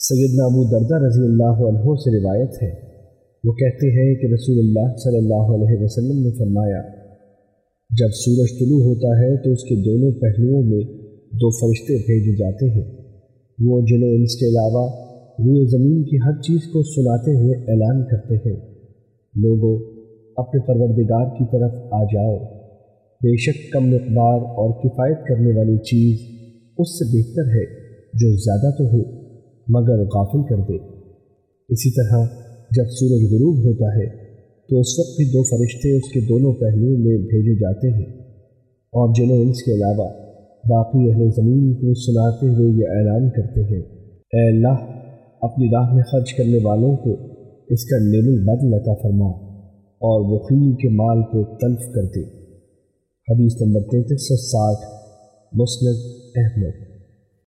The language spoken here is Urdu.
سیدنا ابو دردہ رضی اللہ عنہ سے روایت ہے۔ وہ کہتے ہیں کہ رسول اللہ صلی اللہ علیہ وسلم نے فرمایا، جب سورج طلوع ہوتا ہے تو اس کے دونوں پہلوؤں میں دو فرشتے بھیجے جاتے ہیں۔ وہ جنہوں انس کے علاوہ روئے زمین کی ہر چیز کو سناتے ہوئے اعلان کرتے ہیں۔ لوگوں، اپنے پروردگار کی طرف آ جاؤ۔ بے شک کم مقدار اور کفایت کرنے والی چیز اس سے بہتر ہے جو زیادہ تو ہو۔ مگر غافل کر دے اسی طرح جب سورج غروب ہوتا ہے، تو اس وقت بھی دو فرشتے اس کے دونوں پہلوؤں میں بھیجے جاتے ہیں۔ اور جنہوں انس کے علاوہ باقی اہل زمین کو سناتے ہوئے یہ اعلان کرتے ہیں، اے اللہ، اپنی راہ میں خرچ کرنے والوں کو اس کا نیم البدل عطا فرما اور وقیل کے مال کو تلف کر دے حدیث نمبر تینتیس سو ساٹھ، مسند احمد۔